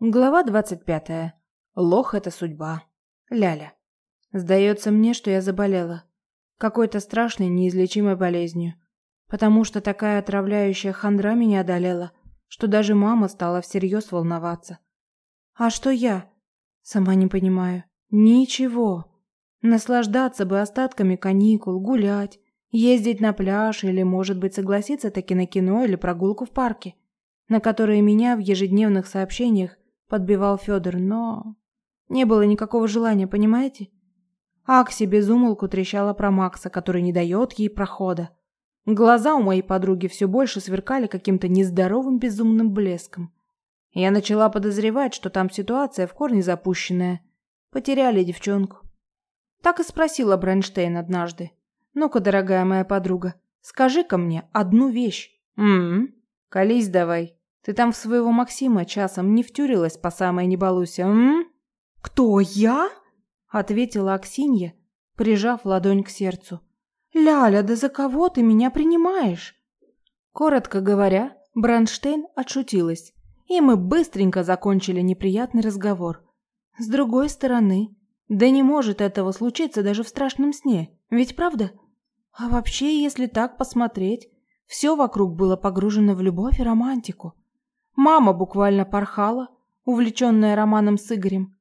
Глава двадцать пятая. Лох – это судьба. Ляля. Сдается мне, что я заболела. Какой-то страшной, неизлечимой болезнью. Потому что такая отравляющая хандра меня одолела, что даже мама стала всерьез волноваться. А что я? Сама не понимаю. Ничего. Наслаждаться бы остатками каникул, гулять, ездить на пляж или, может быть, согласиться таки на кино или прогулку в парке, на которые меня в ежедневных сообщениях подбивал Федор, но не было никакого желания, понимаете? Акси безумолку трещала про Макса, который не дает ей прохода. Глаза у моей подруги все больше сверкали каким-то нездоровым безумным блеском. Я начала подозревать, что там ситуация в корне запущенная. Потеряли девчонку. Так и спросила Брайнштейн однажды. «Ну-ка, дорогая моя подруга, скажи-ка мне одну вещь». «М-м, колись давай». Ты там в своего Максима часом не втюрилась по самой не балуйся, м? Кто я? ответила Аксинья, прижав ладонь к сердцу. Ляля, да за кого ты меня принимаешь? Коротко говоря, Бранштейн отшутилась, и мы быстренько закончили неприятный разговор. С другой стороны, да не может этого случиться даже в страшном сне, ведь правда? А вообще, если так посмотреть, все вокруг было погружено в любовь и романтику. Мама буквально порхала, увлеченная романом с Игорем.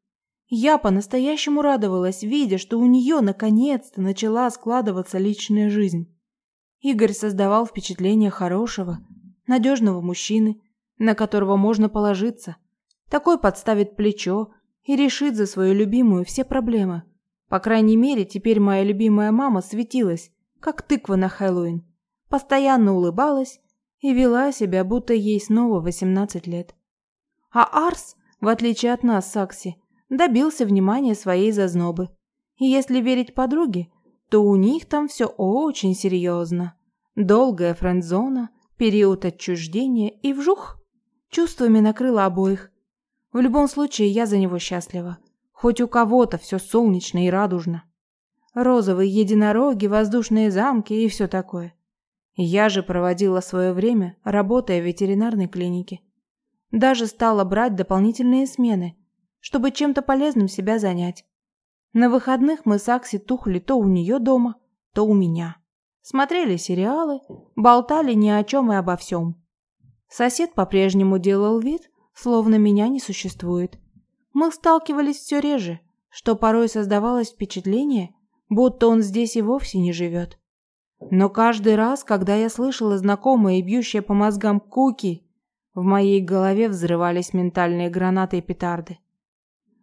Я по-настоящему радовалась, видя, что у нее наконец-то начала складываться личная жизнь. Игорь создавал впечатление хорошего, надежного мужчины, на которого можно положиться. Такой подставит плечо и решит за свою любимую все проблемы. По крайней мере, теперь моя любимая мама светилась, как тыква на Хэллоуин. Постоянно улыбалась и вела себя, будто ей снова 18 лет. А Арс, в отличие от нас с Акси, добился внимания своей зазнобы. И если верить подруге, то у них там все очень серьезно. Долгая френдзона, период отчуждения и вжух. Чувствами накрыло обоих. В любом случае, я за него счастлива. Хоть у кого-то все солнечно и радужно. Розовые единороги, воздушные замки и все такое. Я же проводила свое время, работая в ветеринарной клинике. Даже стала брать дополнительные смены, чтобы чем-то полезным себя занять. На выходных мы с Акси тухли то у нее дома, то у меня. Смотрели сериалы, болтали ни о чем и обо всем. Сосед по-прежнему делал вид, словно меня не существует. Мы сталкивались все реже, что порой создавалось впечатление, будто он здесь и вовсе не живет. Но каждый раз, когда я слышала знакомые и бьющие по мозгам куки, в моей голове взрывались ментальные гранаты и петарды.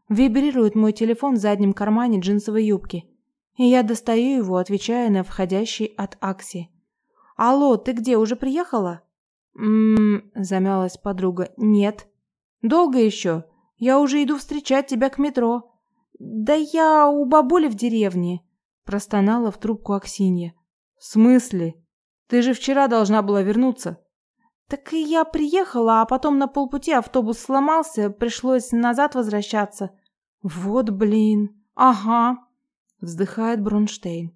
Вибрирует мой телефон в заднем кармане джинсовой юбки, и я достаю его, отвечая на входящий от Акси. «Алло, ты где, уже приехала?» «М-м-м», замялась подруга. «Нет». «Долго еще? Я уже иду встречать тебя к метро». «Да я у бабули в деревне», простонала в трубку Аксинья. «В смысле? Ты же вчера должна была вернуться». «Так и я приехала, а потом на полпути автобус сломался, пришлось назад возвращаться». «Вот блин. Ага», — вздыхает Бронштейн.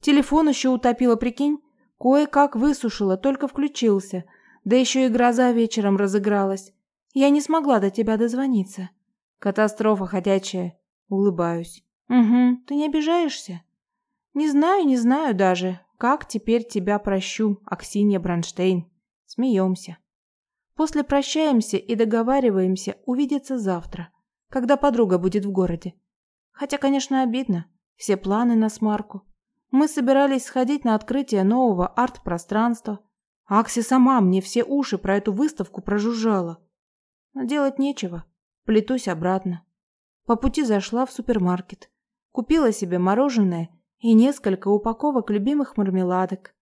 «Телефон еще утопила, прикинь? Кое-как высушила, только включился. Да еще и гроза вечером разыгралась. Я не смогла до тебя дозвониться». «Катастрофа ходячая». Улыбаюсь. «Угу. Ты не обижаешься?» «Не знаю, не знаю даже. Как теперь тебя прощу, Аксинья Бронштейн? Смеемся. После прощаемся и договариваемся увидеться завтра, когда подруга будет в городе. Хотя, конечно, обидно. Все планы на смарку. Мы собирались сходить на открытие нового арт-пространства. Акси сама мне все уши про эту выставку прожужжала. Но делать нечего. Плетусь обратно. По пути зашла в супермаркет. Купила себе мороженое и несколько упаковок любимых мармеладок.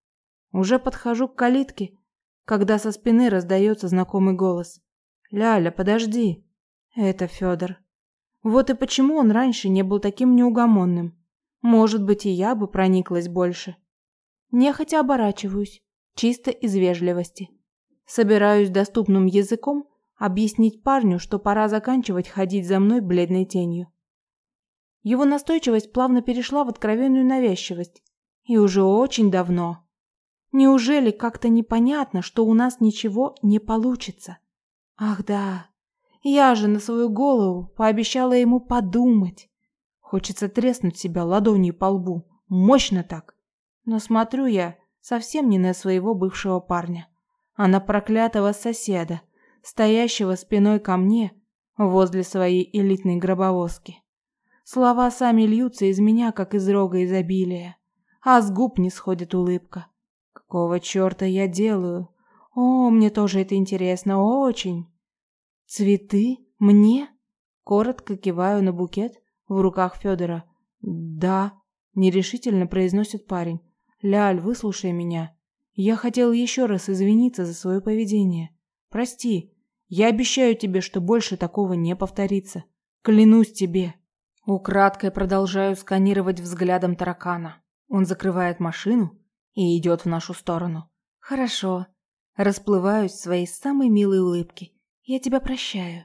Уже подхожу к калитке, когда со спины раздается знакомый голос. «Ляля, подожди!» Это Федор. Вот и почему он раньше не был таким неугомонным. Может быть, и я бы прониклась больше. Нехотя оборачиваюсь, чисто из вежливости. Собираюсь доступным языком объяснить парню, что пора заканчивать ходить за мной бледной тенью. Его настойчивость плавно перешла в откровенную навязчивость. И уже очень давно. Неужели как-то непонятно, что у нас ничего не получится? Ах да, Я же на свою голову пообещала ему подумать. Хочется треснуть себя ладонью по лбу. Мощно так. Но смотрю я совсем не на своего бывшего парня, а на проклятого соседа, стоящего спиной ко мне возле своей элитной гробовозки. Слова сами льются из меня, как из рога изобилия, а с губ не сходит улыбка. Какого черта я делаю? О, мне тоже это интересно, очень. Цветы? Мне? Коротко киваю на букет в руках Федора. Да, нерешительно произносит парень. Ляль, выслушай меня. Я хотел еще раз извиниться за свое поведение. Прости. Я обещаю тебе, что больше такого не повторится. Клянусь тебе. Украдкой продолжаю сканировать взглядом таракана. Он закрывает машину и идет в нашу сторону. Хорошо. Расплываюсь в своей самой милой улыбке. Я тебя прощаю.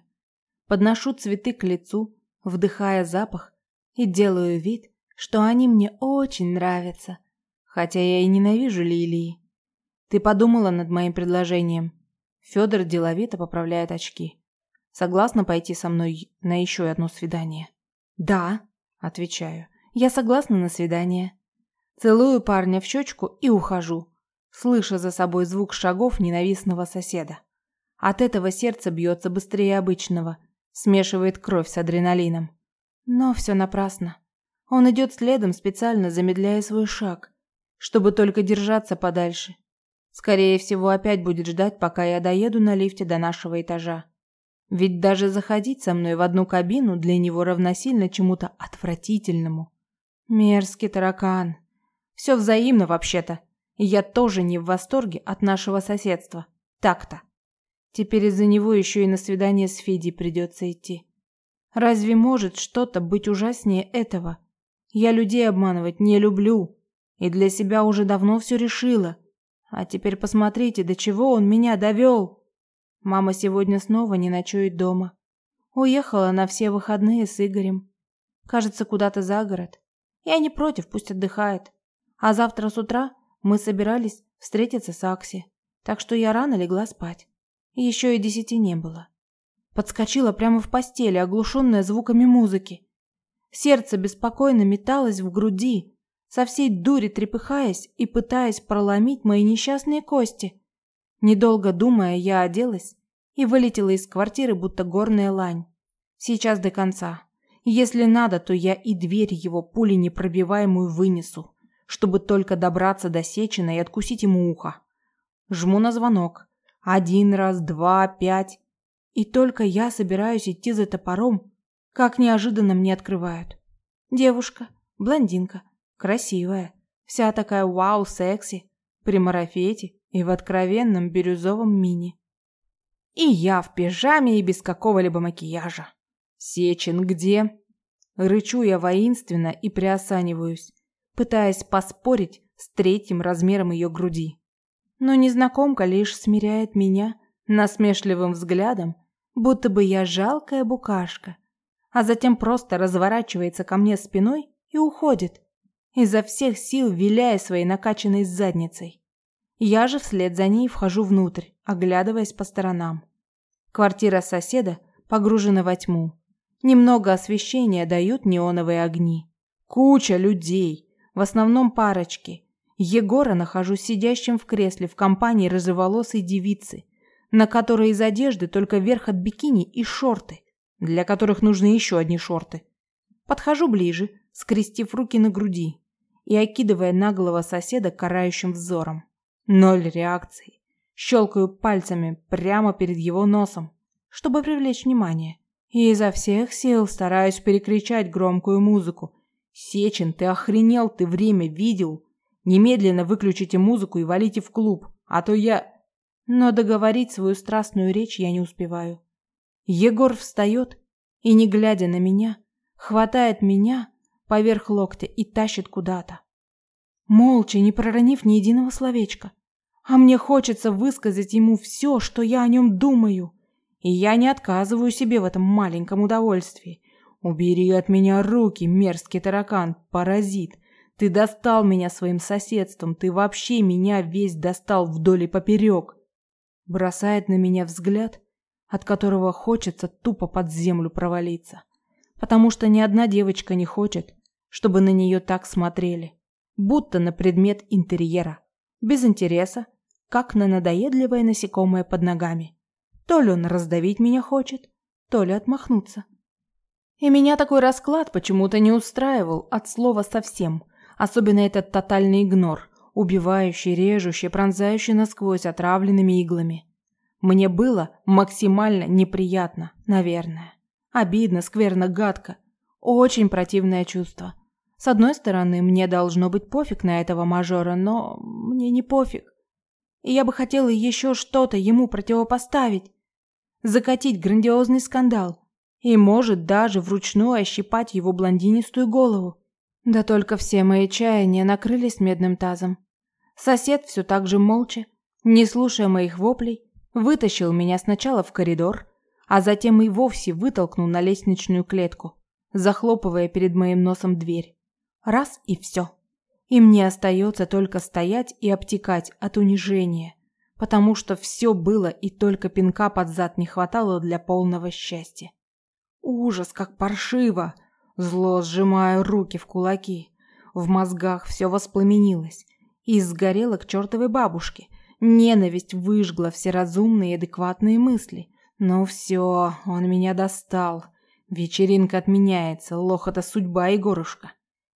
Подношу цветы к лицу, вдыхая запах, и делаю вид, что они мне очень нравятся. Хотя я и ненавижу лилии. Ты подумала над моим предложением? Федор деловито поправляет очки. Согласна пойти со мной на еще одно свидание? Да, отвечаю. Я согласна на свидание. Целую парня в щечку и ухожу, слыша за собой звук шагов ненавистного соседа. От этого сердце бьется быстрее обычного, смешивает кровь с адреналином. Но все напрасно. Он идет следом, специально замедляя свой шаг, чтобы только держаться подальше. Скорее всего, опять будет ждать, пока я доеду на лифте до нашего этажа. Ведь даже заходить со мной в одну кабину для него равносильно чему-то отвратительному. Мерзкий таракан. Все взаимно вообще-то. Я тоже не в восторге от нашего соседства. Так-то. Теперь из-за него еще и на свидание с Федей придется идти. Разве может что-то быть ужаснее этого? Я людей обманывать не люблю. И для себя уже давно все решила. А теперь посмотрите, до чего он меня довел. Мама сегодня снова не ночует дома. Уехала на все выходные с Игорем. Кажется, куда-то за город. Я не против, пусть отдыхает. А завтра с утра мы собирались встретиться с Акси, так что я рано легла спать. Еще и десяти не было. Подскочила прямо в постели, оглушенная звуками музыки. Сердце беспокойно металось в груди, со всей дури трепыхаясь и пытаясь проломить мои несчастные кости. Недолго думая, я оделась и вылетела из квартиры, будто горная лань. Сейчас до конца. Если надо, то я и дверь его пули непробиваемую вынесу чтобы только добраться до Сечина и откусить ему ухо. Жму на звонок. Один раз, два, пять. И только я собираюсь идти за топором, как неожиданно мне открывают. Девушка, блондинка, красивая, вся такая вау, секси, при марафете и в откровенном бирюзовом мини. И я в пижаме и без какого-либо макияжа. Сечин где? Рычу я воинственно и приосаниваюсь пытаясь поспорить с третьим размером ее груди. Но незнакомка лишь смиряет меня насмешливым взглядом, будто бы я жалкая букашка, а затем просто разворачивается ко мне спиной и уходит, изо всех сил виляя своей накачанной задницей. Я же вслед за ней вхожу внутрь, оглядываясь по сторонам. Квартира соседа погружена во тьму. Немного освещения дают неоновые огни. Куча людей, в основном парочки. Егора нахожу сидящим в кресле в компании рыжеволосой девицы, на которой из одежды только верх от бикини и шорты, для которых нужны еще одни шорты. Подхожу ближе, скрестив руки на груди и окидывая наглого соседа карающим взором. Ноль реакции. Щелкаю пальцами прямо перед его носом, чтобы привлечь внимание. И изо всех сил стараюсь перекричать громкую музыку, Сечин, ты охренел, ты время видел? Немедленно выключите музыку и валите в клуб, а то я... Но договорить свою страстную речь я не успеваю. Егор встает и, не глядя на меня, хватает меня поверх локтя и тащит куда-то. Молча, не проронив ни единого словечка. А мне хочется высказать ему все, что я о нем думаю. И я не отказываю себе в этом маленьком удовольствии. Убери от меня руки, мерзкий таракан, паразит. Ты достал меня своим соседством, ты вообще меня весь достал вдоль и поперек. Бросает на меня взгляд, от которого хочется тупо под землю провалиться. Потому что ни одна девочка не хочет, чтобы на нее так смотрели, будто на предмет интерьера, без интереса, как на надоедливое насекомое под ногами. То ли он раздавить меня хочет, то ли отмахнуться. И меня такой расклад почему-то не устраивал от слова совсем, особенно этот тотальный игнор, убивающий, режущий, пронзающий насквозь отравленными иглами. Мне было максимально неприятно, наверное. Обидно, скверно, гадко. Очень противное чувство. С одной стороны, мне должно быть пофиг на этого мажора, но мне не пофиг. И я бы хотела еще что-то ему противопоставить. Закатить грандиозный скандал. И, может, даже вручную ощипать его блондинистую голову. Да только все мои чаяния накрылись медным тазом. Сосед все так же молча, не слушая моих воплей, вытащил меня сначала в коридор, а затем и вовсе вытолкнул на лестничную клетку, захлопывая перед моим носом дверь. Раз и все. И мне остается только стоять и обтекать от унижения, потому что все было и только пинка под зад не хватало для полного счастья. Ужас, как паршиво! Зло сжимаю руки в кулаки. В мозгах все воспламенилось и сгорело к чертовой бабушке. Ненависть выжгла все разумные и адекватные мысли. Ну все, он меня достал. Вечеринка отменяется, лох это судьба, Егорушка.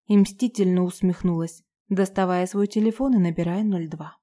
И мстительно усмехнулась, доставая свой телефон и набирая 02.